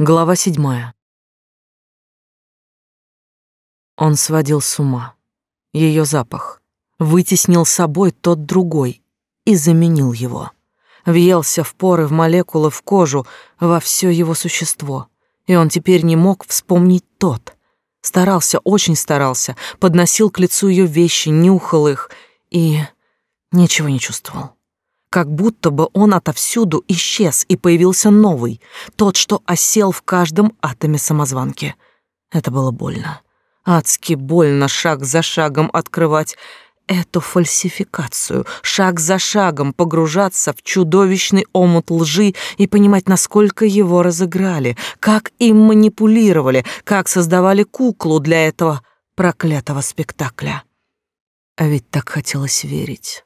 Глава седьмая. Он сводил с ума. Ее запах. Вытеснил собой тот другой и заменил его. Въелся в поры, в молекулы, в кожу, во все его существо. И он теперь не мог вспомнить тот. Старался, очень старался, подносил к лицу ее вещи, нюхал их и ничего не чувствовал как будто бы он отовсюду исчез и появился новый, тот, что осел в каждом атоме самозванки. Это было больно. Адски больно шаг за шагом открывать эту фальсификацию, шаг за шагом погружаться в чудовищный омут лжи и понимать, насколько его разыграли, как им манипулировали, как создавали куклу для этого проклятого спектакля. А ведь так хотелось верить.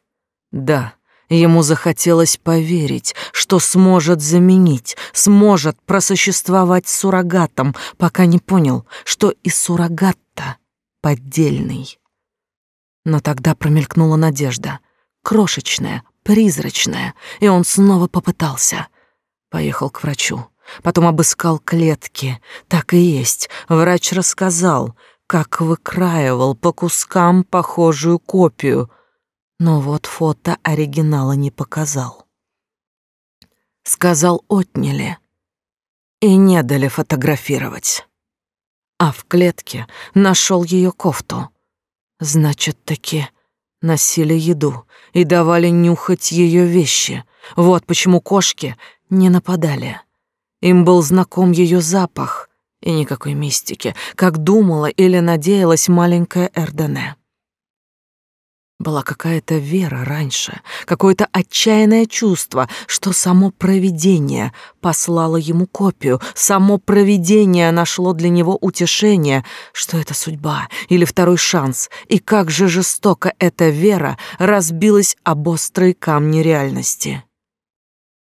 Да, Ему захотелось поверить, что сможет заменить, сможет просуществовать суррогатом, пока не понял, что и суррогат-то поддельный. Но тогда промелькнула надежда, крошечная, призрачная, и он снова попытался. Поехал к врачу, потом обыскал клетки. Так и есть, врач рассказал, как выкраивал по кускам похожую копию — но вот фото оригинала не показал. Сказал, отняли и не дали фотографировать. А в клетке нашел ее кофту. Значит, таки носили еду и давали нюхать ее вещи. Вот почему кошки не нападали. Им был знаком ее запах и никакой мистики, как думала или надеялась маленькая Эрдене. Была какая-то вера раньше, какое-то отчаянное чувство, что само провидение послало ему копию, само провидение нашло для него утешение, что это судьба или второй шанс, и как же жестоко эта вера разбилась об острые камни реальности.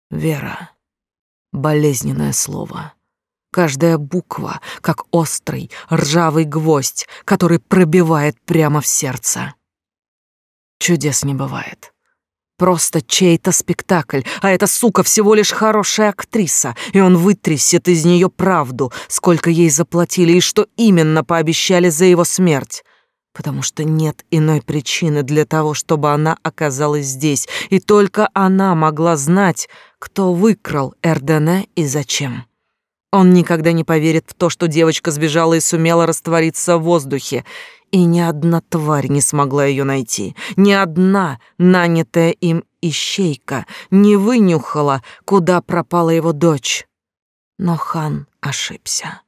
Вера — болезненное слово. Каждая буква, как острый, ржавый гвоздь, который пробивает прямо в сердце. Чудес не бывает. Просто чей-то спектакль, а эта сука всего лишь хорошая актриса, и он вытрясет из нее правду, сколько ей заплатили и что именно пообещали за его смерть. Потому что нет иной причины для того, чтобы она оказалась здесь, и только она могла знать, кто выкрал Эрдене и зачем. Он никогда не поверит в то, что девочка сбежала и сумела раствориться в воздухе, и ни одна тварь не смогла ее найти, ни одна нанятая им ищейка не вынюхала, куда пропала его дочь. Но хан ошибся.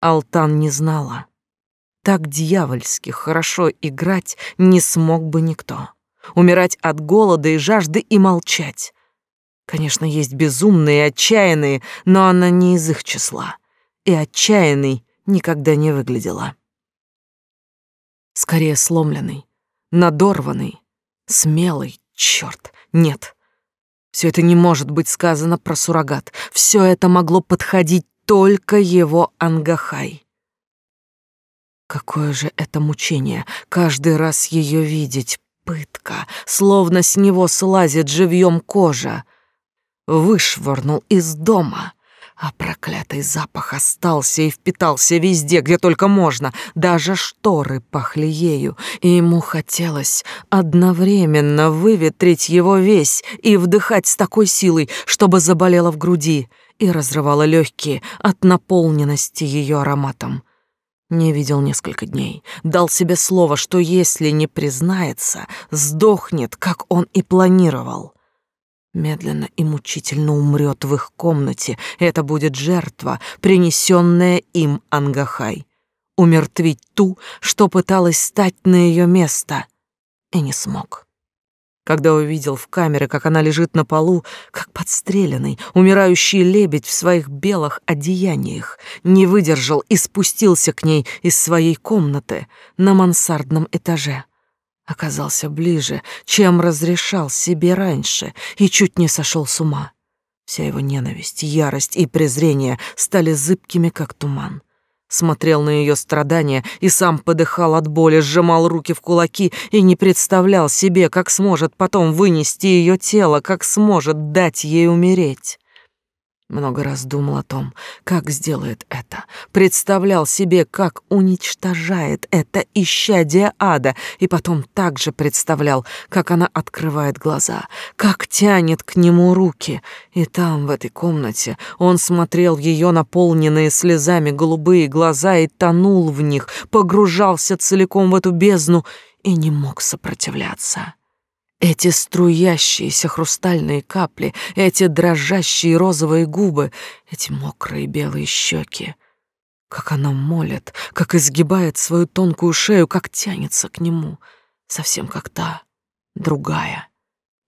Алтан не знала. Так дьявольски хорошо играть не смог бы никто. Умирать от голода и жажды и молчать. Конечно, есть безумные и отчаянные, но она не из их числа. И отчаянной никогда не выглядела скорее сломленный, надорванный, смелый, черт, нет. Все это не может быть сказано про суррогат. Все это могло подходить только его Ангахай. Какое же это мучение, каждый раз ее видеть, пытка, словно с него слазит живьем кожа. Вышвырнул из дома — а проклятый запах остался и впитался везде, где только можно. Даже шторы пахли ею, и ему хотелось одновременно выветрить его весь и вдыхать с такой силой, чтобы заболело в груди и разрывало легкие от наполненности ее ароматом. Не видел несколько дней. Дал себе слово, что если не признается, сдохнет, как он и планировал медленно и мучительно умрет в их комнате. Это будет жертва, принесенная им Ангахай. Умертвить ту, что пыталась стать на ее место, и не смог. Когда увидел в камере, как она лежит на полу, как подстреленный, умирающий лебедь в своих белых одеяниях, не выдержал и спустился к ней из своей комнаты на мансардном этаже оказался ближе, чем разрешал себе раньше, и чуть не сошел с ума. Вся его ненависть, ярость и презрение стали зыбкими, как туман. Смотрел на ее страдания и сам подыхал от боли, сжимал руки в кулаки и не представлял себе, как сможет потом вынести ее тело, как сможет дать ей умереть. Много раз думал о том, как сделает это. Представлял себе, как уничтожает это исчадие ада, и потом также представлял, как она открывает глаза, как тянет к нему руки. И там, в этой комнате, он смотрел ее наполненные слезами голубые глаза и тонул в них, погружался целиком в эту бездну и не мог сопротивляться. Эти струящиеся хрустальные капли, эти дрожащие розовые губы, эти мокрые белые щеки. Как она молит, как изгибает свою тонкую шею, как тянется к нему, совсем как та, другая.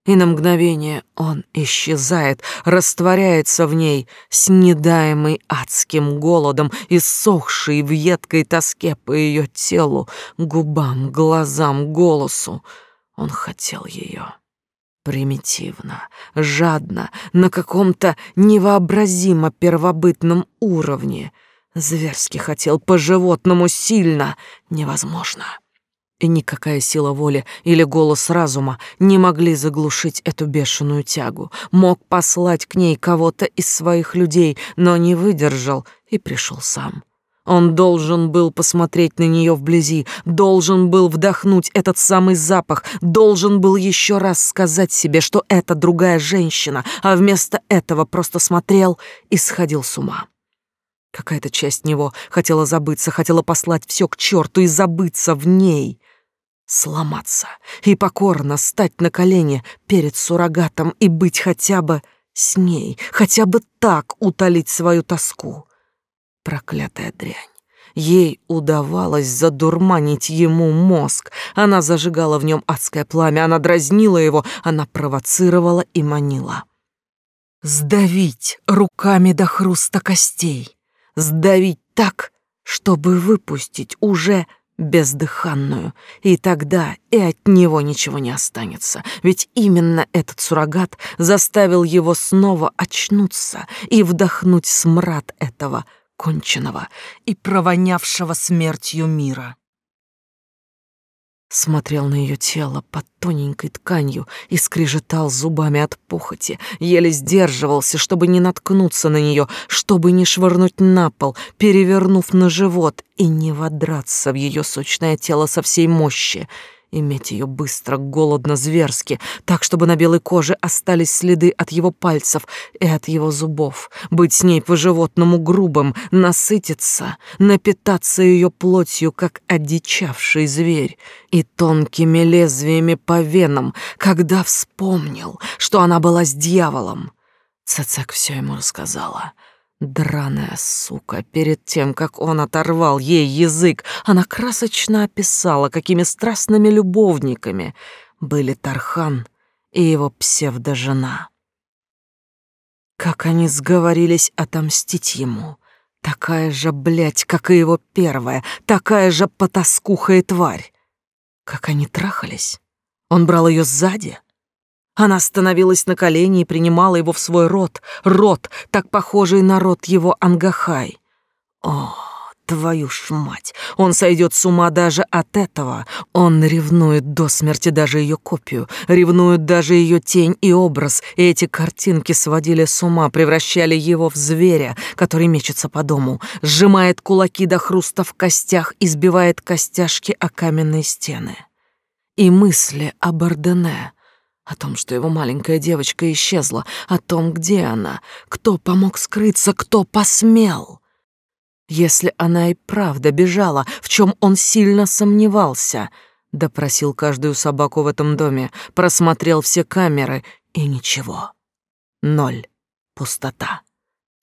И на мгновение он исчезает, растворяется в ней, снедаемый адским голодом, иссохший в едкой тоске по ее телу, губам, глазам, голосу. Он хотел ее. Примитивно, жадно, на каком-то невообразимо первобытном уровне. Зверски хотел, по-животному сильно, невозможно. И никакая сила воли или голос разума не могли заглушить эту бешеную тягу. Мог послать к ней кого-то из своих людей, но не выдержал и пришел сам. Он должен был посмотреть на нее вблизи, должен был вдохнуть этот самый запах, должен был еще раз сказать себе, что это другая женщина, а вместо этого просто смотрел и сходил с ума. Какая-то часть него хотела забыться, хотела послать все к черту и забыться в ней, сломаться и покорно стать на колени перед суррогатом и быть хотя бы с ней, хотя бы так утолить свою тоску. Проклятая дрянь. Ей удавалось задурманить ему мозг. Она зажигала в нем адское пламя, она дразнила его, она провоцировала и манила. Сдавить руками до хруста костей. Сдавить так, чтобы выпустить уже бездыханную, и тогда и от него ничего не останется, ведь именно этот суррогат заставил его снова очнуться и вдохнуть смрад этого конченного и провонявшего смертью мира. Смотрел на ее тело под тоненькой тканью и скрежетал зубами от похоти, еле сдерживался, чтобы не наткнуться на нее, чтобы не швырнуть на пол, перевернув на живот и не водраться в ее сочное тело со всей мощи — Иметь ее быстро, голодно, зверски, так, чтобы на белой коже остались следы от его пальцев и от его зубов. Быть с ней по-животному грубым, насытиться, напитаться ее плотью, как одичавший зверь, и тонкими лезвиями по венам, когда вспомнил, что она была с дьяволом. Цецек все ему рассказала — Драная сука, перед тем, как он оторвал ей язык, она красочно описала, какими страстными любовниками были Тархан и его псевдожена. Как они сговорились отомстить ему. Такая же, блядь, как и его первая, такая же потаскуха и тварь. Как они трахались. Он брал ее сзади, она становилась на колени и принимала его в свой рот, рот, так похожий на рот его Ангахай. О, твою ж мать, он сойдет с ума даже от этого. Он ревнует до смерти даже ее копию, ревнует даже ее тень и образ, и эти картинки сводили с ума, превращали его в зверя, который мечется по дому, сжимает кулаки до хруста в костях и сбивает костяшки о каменные стены. И мысли о Бардене — о том, что его маленькая девочка исчезла, о том, где она, кто помог скрыться, кто посмел. Если она и правда бежала, в чем он сильно сомневался, допросил каждую собаку в этом доме, просмотрел все камеры и ничего. Ноль. Пустота.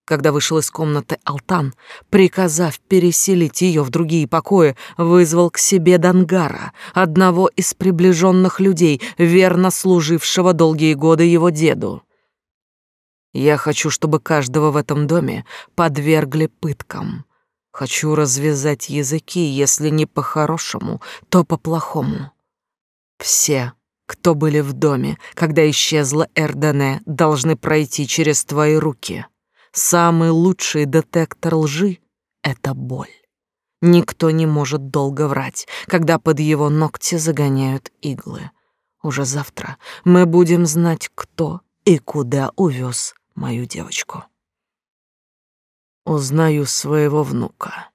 Когда вышел из комнаты Алтан, приказав переселить ее в другие покои, вызвал к себе Дангара, одного из приближенных людей, верно служившего долгие годы его деду. «Я хочу, чтобы каждого в этом доме подвергли пыткам. Хочу развязать языки, если не по-хорошему, то по-плохому. Все, кто были в доме, когда исчезла Эрдене, должны пройти через твои руки». Самый лучший детектор лжи — это боль. Никто не может долго врать, когда под его ногти загоняют иглы. Уже завтра мы будем знать, кто и куда увез мою девочку. узнаю своего внука.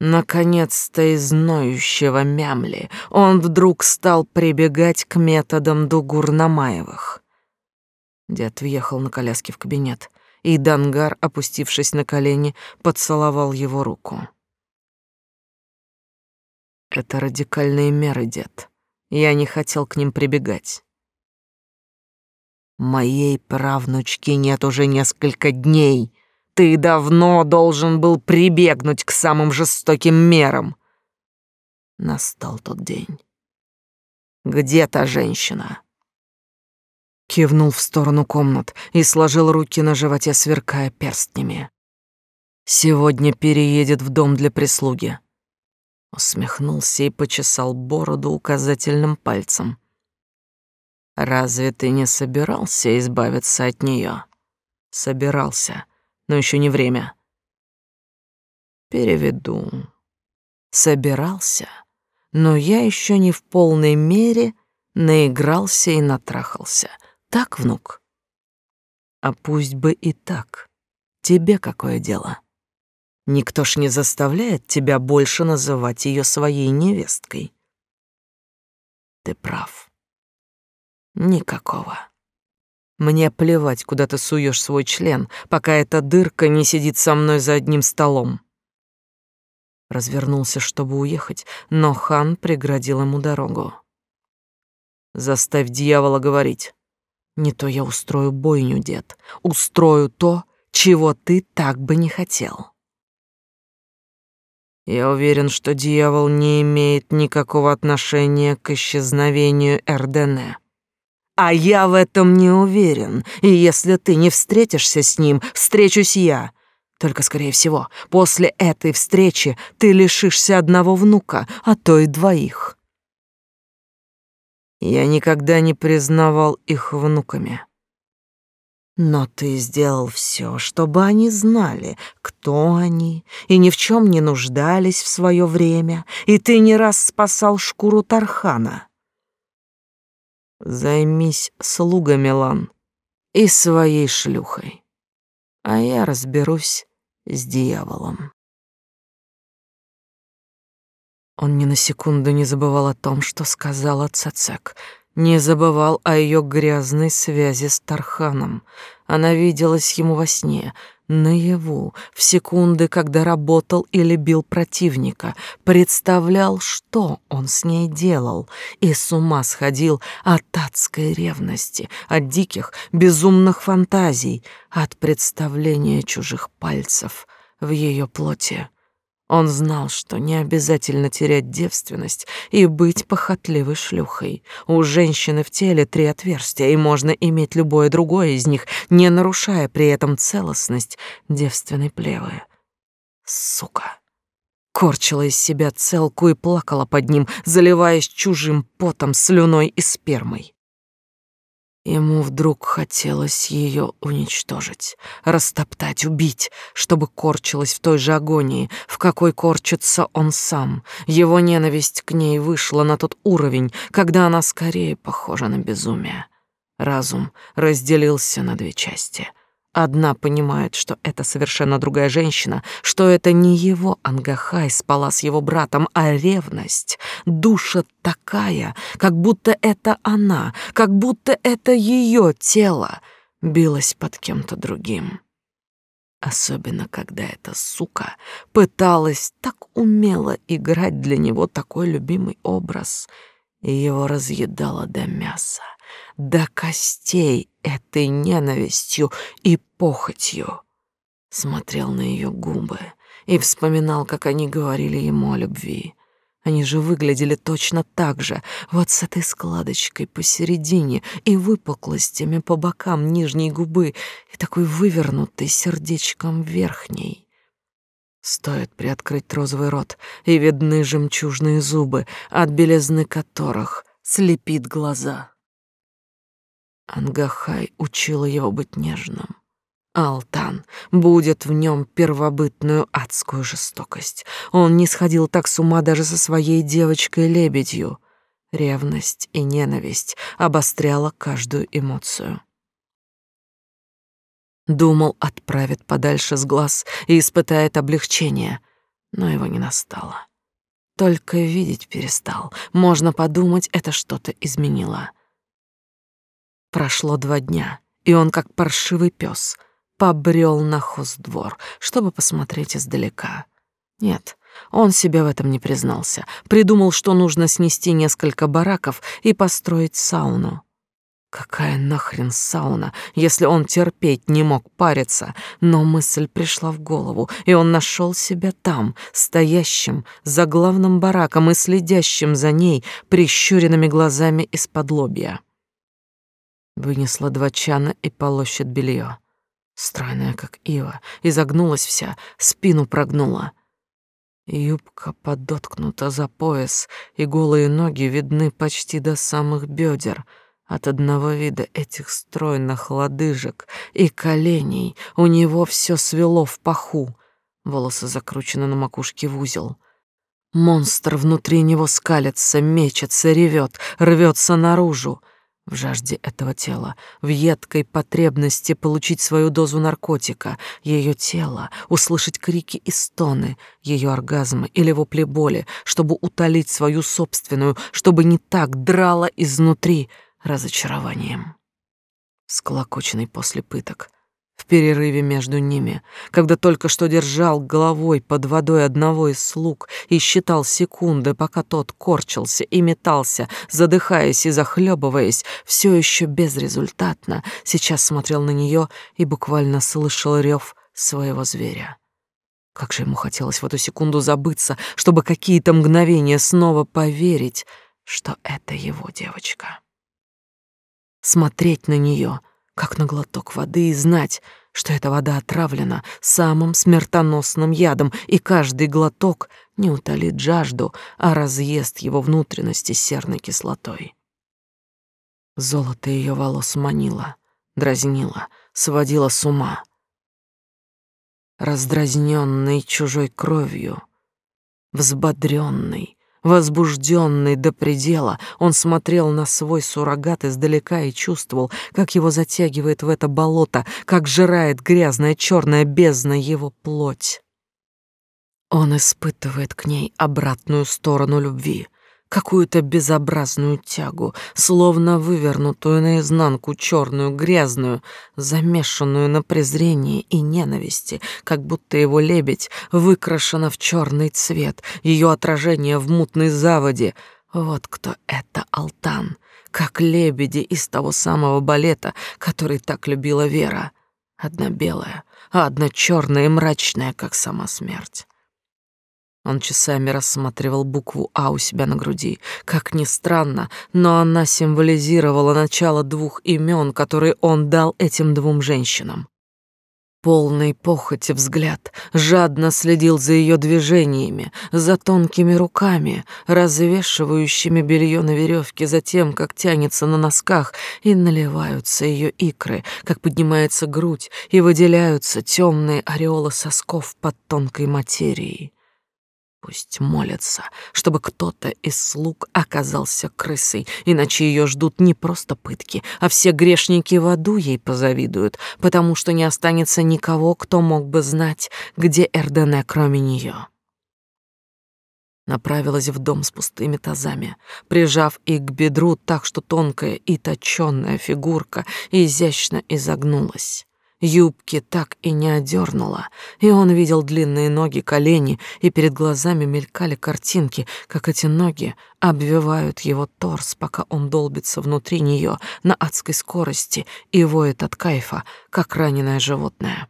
Наконец-то из ноющего мямли он вдруг стал прибегать к методам Дугурнамаевых. Дед въехал на коляске в кабинет, и Дангар, опустившись на колени, поцеловал его руку. Это радикальные меры, дед. Я не хотел к ним прибегать. Моей правнучки нет уже несколько дней. Ты давно должен был прибегнуть к самым жестоким мерам. Настал тот день. Где та женщина? Кивнул в сторону комнат и сложил руки на животе, сверкая перстнями. Сегодня переедет в дом для прислуги. Усмехнулся и почесал бороду указательным пальцем. Разве ты не собирался избавиться от нее? Собирался, но еще не время. Переведу. Собирался, но я еще не в полной мере наигрался и натрахался. Так, внук? А пусть бы и так. Тебе какое дело? Никто ж не заставляет тебя больше называть ее своей невесткой. Ты прав. Никакого. Мне плевать, куда ты суешь свой член, пока эта дырка не сидит со мной за одним столом. Развернулся, чтобы уехать, но хан преградил ему дорогу. Заставь дьявола говорить. Не то я устрою бойню, дед. Устрою то, чего ты так бы не хотел. Я уверен, что дьявол не имеет никакого отношения к исчезновению Эрдене. А я в этом не уверен. И если ты не встретишься с ним, встречусь я. Только, скорее всего, после этой встречи ты лишишься одного внука, а то и двоих. Я никогда не признавал их внуками. Но ты сделал все, чтобы они знали, кто они, и ни в чем не нуждались в свое время, и ты не раз спасал шкуру Тархана. Займись слугами, Лан, и своей шлюхой. А я разберусь с дьяволом. Он ни на секунду не забывал о том, что сказала Цацек, не забывал о ее грязной связи с Тарханом. Она виделась ему во сне, наяву, в секунды, когда работал или бил противника, представлял, что он с ней делал, и с ума сходил от адской ревности, от диких, безумных фантазий, от представления чужих пальцев в ее плоти. Он знал, что не обязательно терять девственность и быть похотливой шлюхой. У женщины в теле три отверстия, и можно иметь любое другое из них, не нарушая при этом целостность девственной плевы. Сука! Корчила из себя целку и плакала под ним, заливаясь чужим потом, слюной и спермой. Ему вдруг хотелось ее уничтожить, растоптать, убить, чтобы корчилась в той же агонии, в какой корчится он сам. Его ненависть к ней вышла на тот уровень, когда она скорее похожа на безумие. Разум разделился на две части. Одна понимает, что это совершенно другая женщина, что это не его Ангахай спала с его братом, а ревность. Душа такая, как будто это она, как будто это ее тело билось под кем-то другим. Особенно, когда эта сука пыталась так умело играть для него такой любимый образ, и его разъедала до мяса до костей этой ненавистью и похотью. Смотрел на ее губы и вспоминал, как они говорили ему о любви. Они же выглядели точно так же, вот с этой складочкой посередине и выпуклостями по бокам нижней губы и такой вывернутой сердечком верхней. Стоит приоткрыть розовый рот, и видны жемчужные зубы, от белизны которых слепит глаза. Ангахай учила его быть нежным. Алтан будет в нем первобытную адскую жестокость. Он не сходил так с ума даже со своей девочкой-лебедью. Ревность и ненависть обостряла каждую эмоцию. Думал, отправит подальше с глаз и испытает облегчение, но его не настало. Только видеть перестал. Можно подумать, это что-то изменило. Прошло два дня, и он, как паршивый пес, побрел на хоздвор, чтобы посмотреть издалека. Нет, он себе в этом не признался. Придумал, что нужно снести несколько бараков и построить сауну. Какая нахрен сауна, если он терпеть не мог париться? Но мысль пришла в голову, и он нашел себя там, стоящим за главным бараком и следящим за ней прищуренными глазами из-под лобья. Вынесла два чана и полощет белье. Стройная, как ива, изогнулась вся, спину прогнула. Юбка подоткнута за пояс, и голые ноги видны почти до самых бедер — от одного вида этих стройных лодыжек и коленей у него все свело в паху. Волосы закручены на макушке в узел. Монстр внутри него скалится, мечется, ревет, рвется наружу. В жажде этого тела, в едкой потребности получить свою дозу наркотика, ее тело, услышать крики и стоны, ее оргазмы или вопли боли, чтобы утолить свою собственную, чтобы не так драло изнутри — разочарованием. Склокоченный после пыток, в перерыве между ними, когда только что держал головой под водой одного из слуг и считал секунды, пока тот корчился и метался, задыхаясь и захлебываясь, все еще безрезультатно, сейчас смотрел на нее и буквально слышал рев своего зверя. Как же ему хотелось в эту секунду забыться, чтобы какие-то мгновения снова поверить, что это его девочка смотреть на нее, как на глоток воды, и знать, что эта вода отравлена самым смертоносным ядом, и каждый глоток не утолит жажду, а разъест его внутренности серной кислотой. Золото ее волос манило, дразнило, сводило с ума. Раздразненный чужой кровью, взбодренный, Возбужденный до предела, он смотрел на свой суррогат издалека и чувствовал, как его затягивает в это болото, как жирает грязная черная бездна его плоть. Он испытывает к ней обратную сторону любви — какую-то безобразную тягу, словно вывернутую наизнанку черную, грязную, замешанную на презрении и ненависти, как будто его лебедь выкрашена в черный цвет, ее отражение в мутной заводе. Вот кто это Алтан, как лебеди из того самого балета, который так любила Вера. Одна белая, а одна черная и мрачная, как сама смерть. Он часами рассматривал букву «А» у себя на груди. Как ни странно, но она символизировала начало двух имен, которые он дал этим двум женщинам. Полный похоти взгляд жадно следил за ее движениями, за тонкими руками, развешивающими белье на веревке, за тем, как тянется на носках и наливаются ее икры, как поднимается грудь и выделяются темные ореолы сосков под тонкой материей. Пусть молятся, чтобы кто-то из слуг оказался крысой, иначе ее ждут не просто пытки, а все грешники в аду ей позавидуют, потому что не останется никого, кто мог бы знать, где Эрдене, кроме нее. Направилась в дом с пустыми тазами, прижав их к бедру так, что тонкая и точёная фигурка изящно изогнулась. Юбки так и не одернула, и он видел длинные ноги, колени, и перед глазами мелькали картинки, как эти ноги обвивают его торс, пока он долбится внутри нее на адской скорости и воет от кайфа, как раненое животное.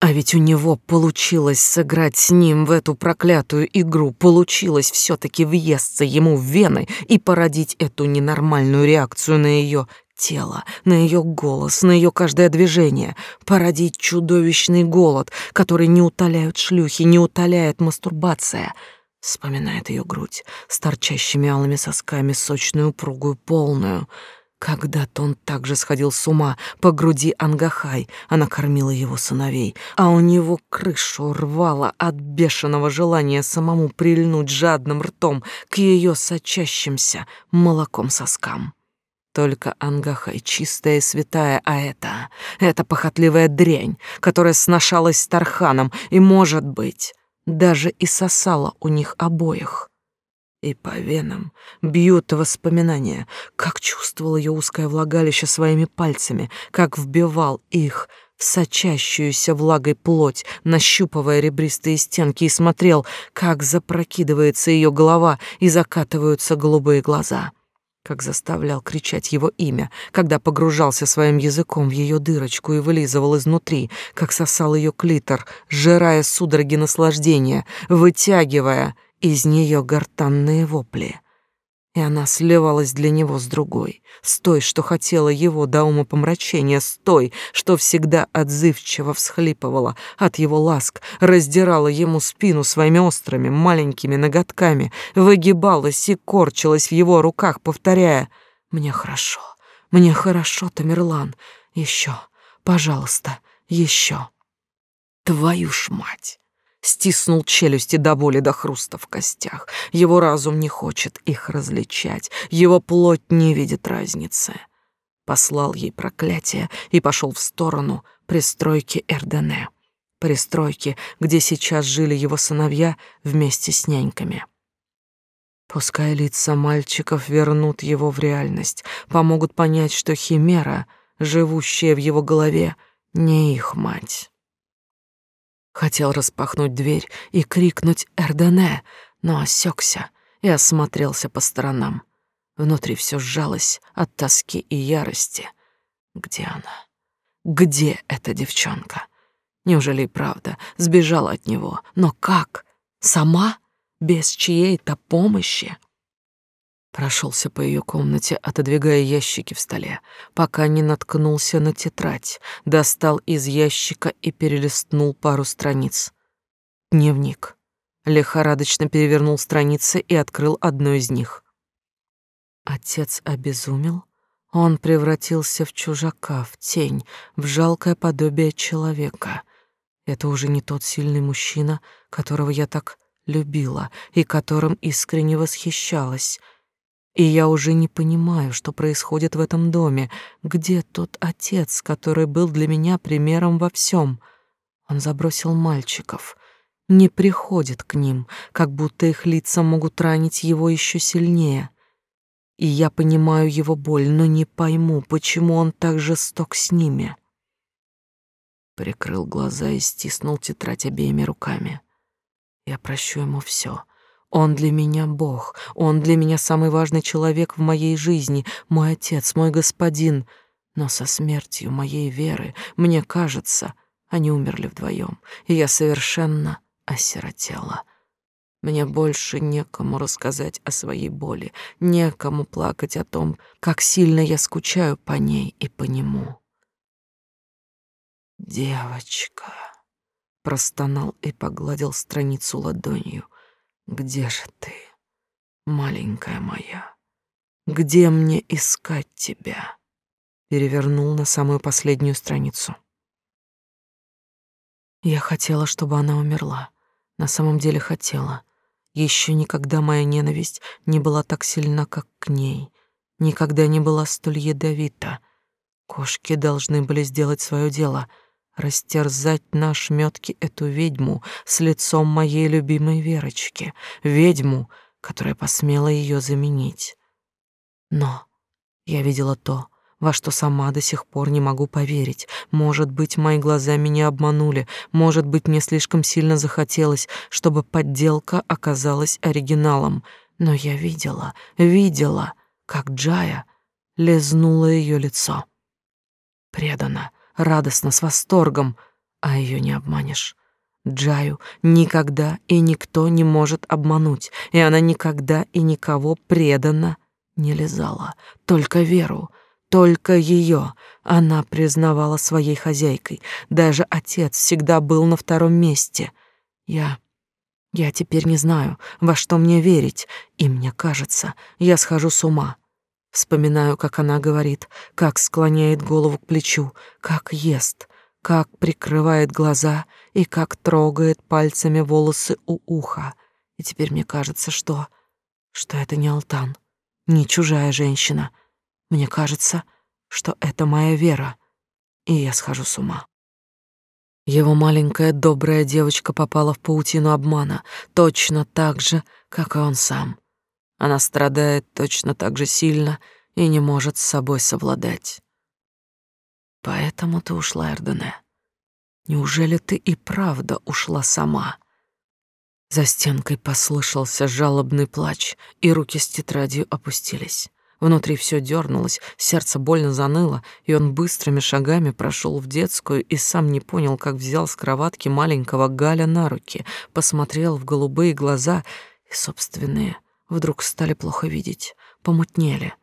А ведь у него получилось сыграть с ним в эту проклятую игру, получилось все таки въесться ему в вены и породить эту ненормальную реакцию на ее тело, на ее голос, на ее каждое движение, породить чудовищный голод, который не утоляют шлюхи, не утоляет мастурбация. Вспоминает ее грудь с торчащими алыми сосками, сочную, упругую, полную. Когда-то он также сходил с ума по груди Ангахай, она кормила его сыновей, а у него крышу рвало от бешеного желания самому прильнуть жадным ртом к ее сочащимся молоком соскам. Только Ангахай чистая и святая, а это... Это похотливая дрянь, которая сношалась с Тарханом и, может быть, даже и сосала у них обоих. И по венам бьют воспоминания, как чувствовал ее узкое влагалище своими пальцами, как вбивал их в сочащуюся влагой плоть, нащупывая ребристые стенки, и смотрел, как запрокидывается ее голова и закатываются голубые глаза как заставлял кричать его имя, когда погружался своим языком в ее дырочку и вылизывал изнутри, как сосал ее клитор, сжирая судороги наслаждения, вытягивая из нее гортанные вопли и она сливалась для него с другой, с той, что хотела его до ума помрачения, с той, что всегда отзывчиво всхлипывала от его ласк, раздирала ему спину своими острыми маленькими ноготками, выгибалась и корчилась в его руках, повторяя «Мне хорошо, мне хорошо, Тамерлан, еще, пожалуйста, еще». Твою ж мать! Стиснул челюсти до боли до хруста в костях. Его разум не хочет их различать, его плоть не видит разницы. Послал ей проклятие и пошел в сторону пристройки Эрдене, пристройки, где сейчас жили его сыновья вместе с няньками. Пускай лица мальчиков вернут его в реальность, помогут понять, что химера, живущая в его голове, не их мать. Хотел распахнуть дверь и крикнуть «Эрдене!», но осекся и осмотрелся по сторонам. Внутри все сжалось от тоски и ярости. Где она? Где эта девчонка? Неужели и правда сбежала от него? Но как? Сама? Без чьей-то помощи? Прошелся по ее комнате, отодвигая ящики в столе, пока не наткнулся на тетрадь, достал из ящика и перелистнул пару страниц. Дневник. Лихорадочно перевернул страницы и открыл одну из них. Отец обезумел. Он превратился в чужака, в тень, в жалкое подобие человека. Это уже не тот сильный мужчина, которого я так любила и которым искренне восхищалась — и я уже не понимаю, что происходит в этом доме. Где тот отец, который был для меня примером во всем? Он забросил мальчиков, не приходит к ним, как будто их лица могут ранить его еще сильнее. И я понимаю его боль, но не пойму, почему он так жесток с ними. Прикрыл глаза и стиснул тетрадь обеими руками. Я прощу ему все — он для меня Бог, он для меня самый важный человек в моей жизни, мой отец, мой господин. Но со смертью моей веры, мне кажется, они умерли вдвоем, и я совершенно осиротела. Мне больше некому рассказать о своей боли, некому плакать о том, как сильно я скучаю по ней и по нему. «Девочка», — простонал и погладил страницу ладонью — где же ты, маленькая моя? Где мне искать тебя? Перевернул на самую последнюю страницу. Я хотела, чтобы она умерла. На самом деле хотела. Еще никогда моя ненависть не была так сильна, как к ней. Никогда не была столь ядовита. Кошки должны были сделать свое дело — растерзать на шмётки эту ведьму с лицом моей любимой Верочки, ведьму, которая посмела ее заменить. Но я видела то, во что сама до сих пор не могу поверить. Может быть, мои глаза меня обманули, может быть, мне слишком сильно захотелось, чтобы подделка оказалась оригиналом. Но я видела, видела, как Джая лизнула ее лицо. Предана, радостно, с восторгом, а ее не обманешь. Джаю никогда и никто не может обмануть, и она никогда и никого преданно не лизала, только Веру, только ее она признавала своей хозяйкой. Даже отец всегда был на втором месте. Я... я теперь не знаю, во что мне верить, и мне кажется, я схожу с ума. Вспоминаю, как она говорит, как склоняет голову к плечу, как ест, как прикрывает глаза и как трогает пальцами волосы у уха. И теперь мне кажется, что... что это не Алтан, не чужая женщина. Мне кажется, что это моя вера, и я схожу с ума. Его маленькая добрая девочка попала в паутину обмана, точно так же, как и он сам. Она страдает точно так же сильно и не может с собой совладать. Поэтому ты ушла, Эрдене. Неужели ты и правда ушла сама? За стенкой послышался жалобный плач, и руки с тетрадью опустились. Внутри все дернулось, сердце больно заныло, и он быстрыми шагами прошел в детскую и сам не понял, как взял с кроватки маленького Галя на руки, посмотрел в голубые глаза, и собственные вдруг стали плохо видеть, помутнели.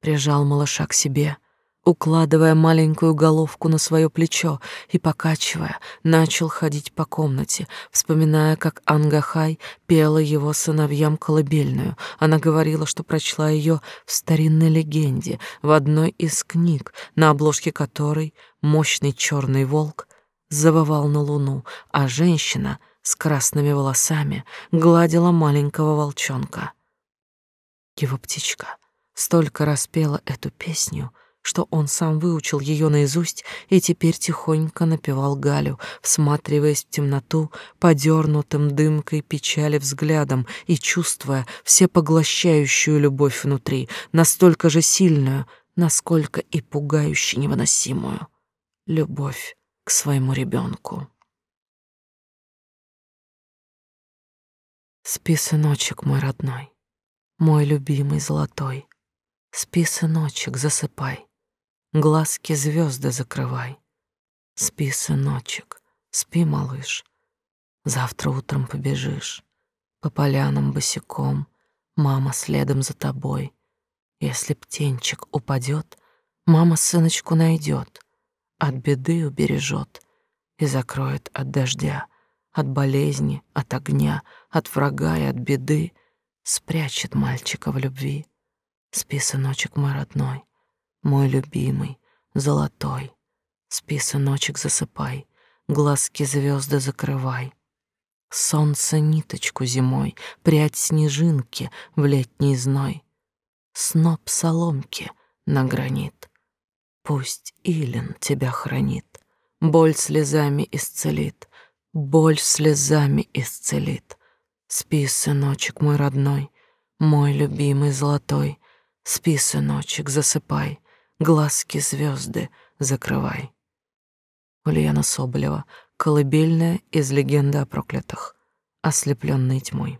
Прижал малыша к себе — укладывая маленькую головку на свое плечо и, покачивая, начал ходить по комнате, вспоминая, как Ангахай пела его сыновьям колыбельную. Она говорила, что прочла ее в старинной легенде, в одной из книг, на обложке которой мощный черный волк завывал на луну, а женщина с красными волосами гладила маленького волчонка. Его птичка столько раз пела эту песню — что он сам выучил ее наизусть и теперь тихонько напевал Галю, всматриваясь в темноту, подернутым дымкой печали взглядом и чувствуя всепоглощающую любовь внутри, настолько же сильную, насколько и пугающе невыносимую любовь к своему ребенку. Спи, сыночек мой родной, мой любимый золотой, Спи, сыночек, засыпай. Глазки звезды закрывай. Спи, сыночек, спи, малыш. Завтра утром побежишь. По полянам босиком, мама следом за тобой. Если птенчик упадет, мама сыночку найдет, от беды убережет и закроет от дождя, от болезни, от огня, от врага и от беды, спрячет мальчика в любви. Спи, сыночек мой родной, мой любимый, золотой. Спи, сыночек, засыпай, глазки звезды закрывай. Солнце ниточку зимой, прядь снежинки в летний зной. Сноп соломки на гранит. Пусть Илин тебя хранит, боль слезами исцелит, боль слезами исцелит. Спи, сыночек мой родной, мой любимый золотой, спи, сыночек, засыпай, глазки звезды закрывай. Ульяна Соболева, колыбельная из легенды о проклятых, ослепленной тьмой.